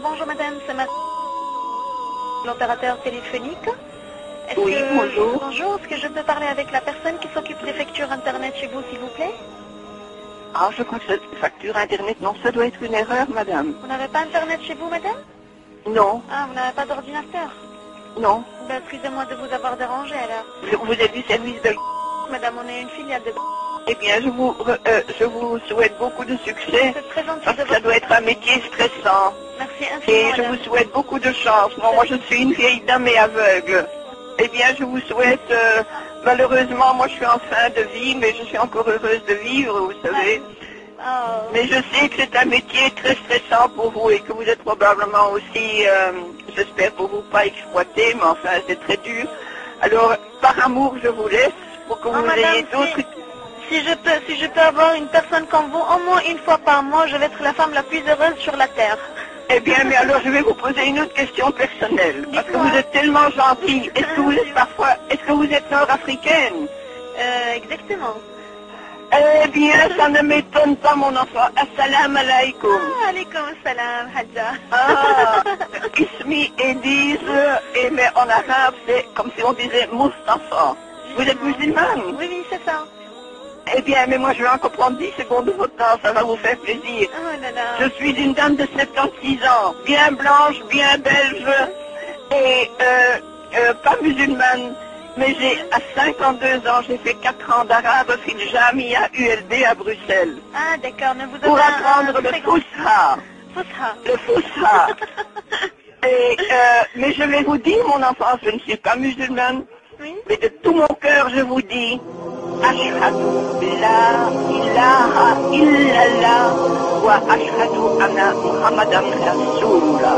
bonjour madame, c'est ma... l'opérateur téléphonique. Oui, que- bonjour. Bonjour, est-ce que je peux parler avec la personne qui s'occupe des factures internet chez vous, s'il vous plaît? Ah, je crois que cette facture Internet, non, ça doit être une erreur, madame. Vous n'avez pas internet chez vous, madame? Non, Ah, vous n'avez pas d'ordinateur? Non. Ben, excusez-moi de vous avoir dérangé alors. Vous vous êtes du service de... Madame, on est une filiale de... Eh bien, je vous, euh, je vous souhaite beaucoup de succès, parce que ça doit être un métier stressant. Merci Et je vous souhaite beaucoup de chance. Moi, moi, je suis une vieille dame et aveugle. Eh bien, je vous souhaite... euh, malheureusement, moi, je suis en fin de vie, mais je suis encore heureuse de vivre, vous savez. Oh, Mais je sais que c'est un métier très stressant pour vous et que vous êtes probablement aussi, euh, j'espère pour vous, pas exploité, mais enfin, c'est très dur. Alors, par amour, je vous laisse pour que Oh, vous madame, ayez d'autres... si, je peux, si je peux avoir une personne comme vous, au moins une fois par mois, je vais être la femme la plus heureuse sur la terre. Eh bien, mais alors, je vais vous poser une autre question personnelle. Parce que vous êtes tellement gentille. Est-ce que vous êtes parfois... Est-ce que vous êtes nord-africaine? Euh, exactement. Eh bien, ça ne m'étonne pas, mon enfant. Assalamu alaikum. Ah, alaikum salam, Hadja. Ah, Ismi Ediz, et mais en arabe, c'est comme si on disait Mustafa. Vous êtes musulmane? Oui, oui, c'est ça. Eh bien, mais moi je vais encore prendre 10 secondes de votre temps, ça va vous faire plaisir. Oh là là. Je suis une dame de 76 ans, bien blanche, bien belge, et euh, euh, pas musulmane. Mais j'ai, à 52 ans, j'ai fait 4 ans d'arabe, fil Jamia ULB à Bruxelles, Ah, d'accord, mais vous pour apprendre un le. Fusha. Le Fusha. Et, euh, mais je vais vous dire, mon enfant, je ne suis pas musulmane, Oui. mais de tout mon cœur, je vous dis, Rasulullah.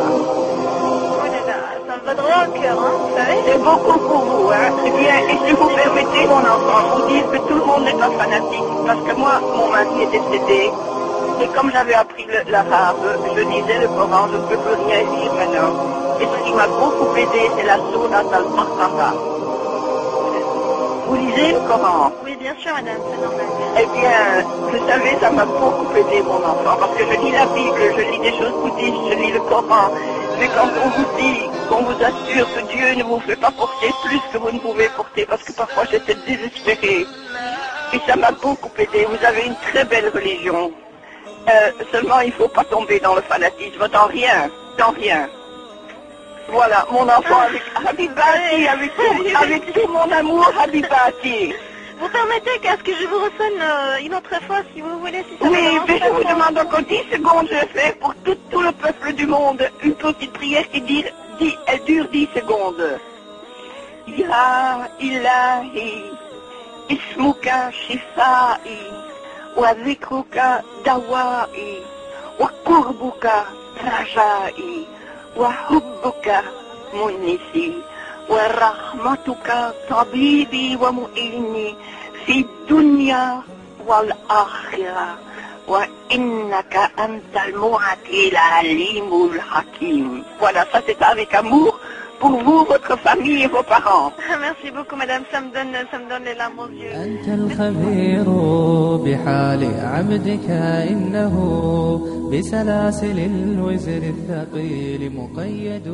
Oh là là, ça me va droit au cœur, hein, C'est beaucoup pour vous, hein. Eh bien, et si vous permettez, mon enfant, vous dire que tout le monde n'est pas fanatique, parce que moi, mon mari est décédé, et comme j'avais appris l'arabe, je lisais le Coran, je ne peux plus rien lire maintenant. Et ce qui m'a beaucoup aidé, c'est la sourate al-Baqarah. Vous lisez le Coran Oui, bien sûr, madame, c'est normal. Eh bien, vous savez, ça m'a beaucoup aidé, mon enfant, parce que je lis la Bible, je lis des choses bouddhistes, je lis le Coran. Mais quand on vous dit, qu'on vous assure que Dieu ne vous fait pas porter plus que vous ne pouvez porter, parce que parfois j'étais désespérée. Et ça m'a beaucoup aidé. Vous avez une très belle religion. Euh, seulement, il ne faut pas tomber dans le fanatisme, dans rien, dans rien. Voilà, mon enfant avec Habibati, avec tout, avec tout mon amour, Habibati. Vous permettez qu'à ce que je vous ressonne euh, une autre fois, si vous voulez, si ça Oui, mais je vous demande encore 10 secondes, je vais faire pour tout, tout le peuple du monde une petite prière qui dit- elle dure 10 secondes. Ya ilahi, ismuka shifai, wa dhikruka dawai, wa kurbuka rajai, وحبك منسي ورحمتك طبيبي ومؤيني في الدنيا والآخرة. وإنك أنت المعتي العليم الحكيم. ولا أبي كموخ pour vous, votre famille et vos parents. Merci beaucoup, madame, ça me donne, ça me donne les larmes aux yeux. أنت الخبير بحال عبدك إنه بسلاسل الوزر الثقيل مقيد